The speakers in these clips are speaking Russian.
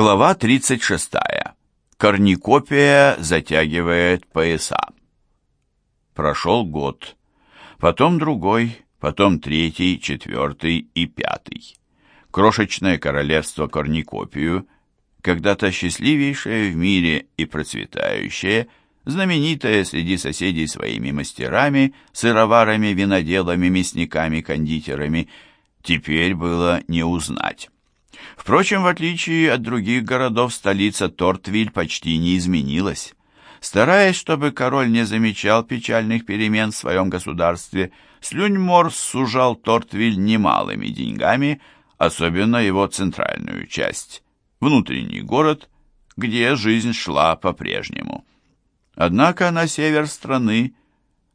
Глава 36. Корникопия затягивает пояса. Прошел год, потом другой, потом третий, четвертый и пятый. Крошечное королевство Корникопию, когда-то счастливейшее в мире и процветающее, знаменитое среди соседей своими мастерами, сыроварами, виноделами, мясниками, кондитерами, теперь было не узнать. Впрочем, в отличие от других городов, столица Тортвиль почти не изменилась. Стараясь, чтобы король не замечал печальных перемен в своем государстве, Слюньмор сужал Тортвиль немалыми деньгами, особенно его центральную часть, внутренний город, где жизнь шла по-прежнему. Однако на север страны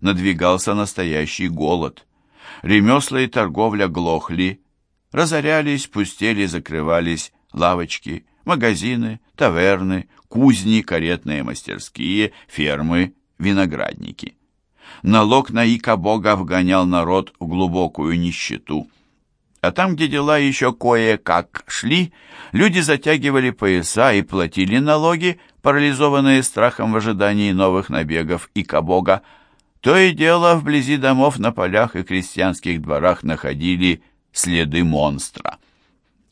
надвигался настоящий голод. Ремесла и торговля глохли, Разорялись, пустели, закрывались лавочки, магазины, таверны, кузни, каретные мастерские, фермы, виноградники. Налог на ика-бога вгонял народ в глубокую нищету. А там, где дела еще кое-как шли, люди затягивали пояса и платили налоги, парализованные страхом в ожидании новых набегов ика-бога. То и дело вблизи домов на полях и крестьянских дворах находили следы монстра.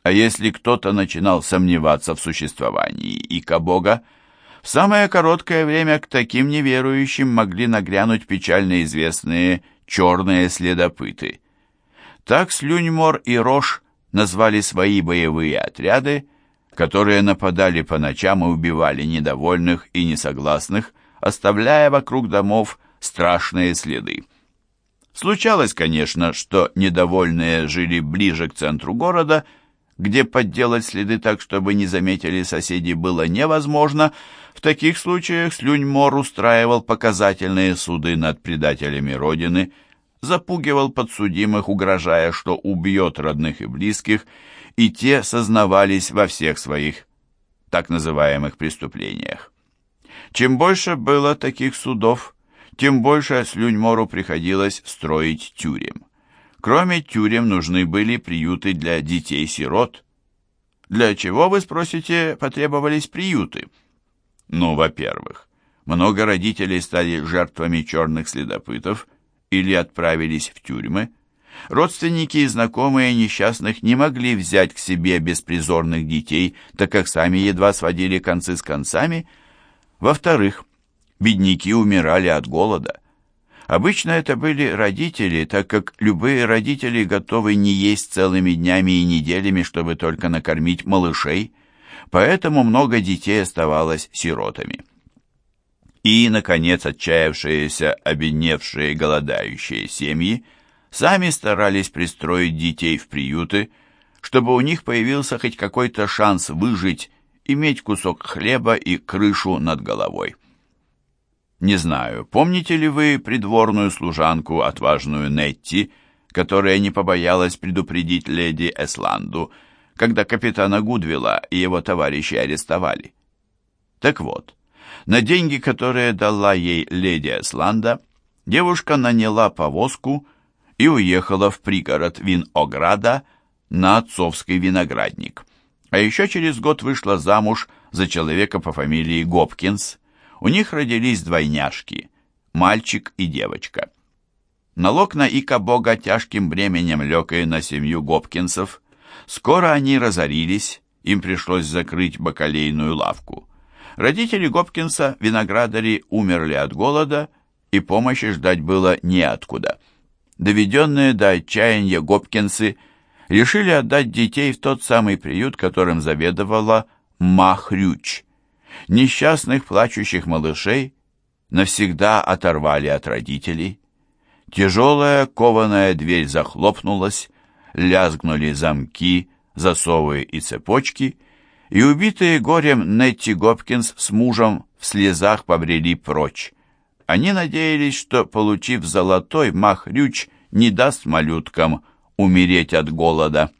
А если кто-то начинал сомневаться в существовании Ика-бога, в самое короткое время к таким неверующим могли нагрянуть печально известные черные следопыты. Так Слюньмор и Рош назвали свои боевые отряды, которые нападали по ночам и убивали недовольных и несогласных, оставляя вокруг домов страшные следы. Случалось, конечно, что недовольные жили ближе к центру города, где подделать следы так, чтобы не заметили соседи, было невозможно. В таких случаях Слюньмор устраивал показательные суды над предателями Родины, запугивал подсудимых, угрожая, что убьет родных и близких, и те сознавались во всех своих так называемых преступлениях. Чем больше было таких судов, тем больше Слюньмору приходилось строить тюрем. Кроме тюрем нужны были приюты для детей-сирот. Для чего, вы спросите, потребовались приюты? Ну, во-первых, много родителей стали жертвами черных следопытов или отправились в тюрьмы. Родственники и знакомые несчастных не могли взять к себе беспризорных детей, так как сами едва сводили концы с концами. Во-вторых, бедняки умирали от голода. Обычно это были родители, так как любые родители готовы не есть целыми днями и неделями, чтобы только накормить малышей, поэтому много детей оставалось сиротами. И, наконец, отчаявшиеся, обедневшие, голодающие семьи сами старались пристроить детей в приюты, чтобы у них появился хоть какой-то шанс выжить, иметь кусок хлеба и крышу над головой. Не знаю, помните ли вы придворную служанку, отважную Нетти, которая не побоялась предупредить леди Эсланду, когда капитана Гудвилла и его товарищи арестовали? Так вот, на деньги, которые дала ей леди Эсланда, девушка наняла повозку и уехала в пригород Винограда на отцовский виноградник. А еще через год вышла замуж за человека по фамилии Гопкинс, у них родились двойняшки, мальчик и девочка. Налог на Ика Бога тяжким бременем лег и на семью Гопкинсов. Скоро они разорились, им пришлось закрыть бакалейную лавку. Родители Гопкинса, виноградари, умерли от голода, и помощи ждать было неоткуда. Доведенные до отчаяния Гопкинсы решили отдать детей в тот самый приют, которым заведовала Махрюч. Несчастных плачущих малышей навсегда оторвали от родителей. Тяжелая кованая дверь захлопнулась, лязгнули замки, засовы и цепочки, и убитые горем Нетти Гопкинс с мужем в слезах побрели прочь. Они надеялись, что, получив золотой, Махрюч не даст малюткам умереть от голода.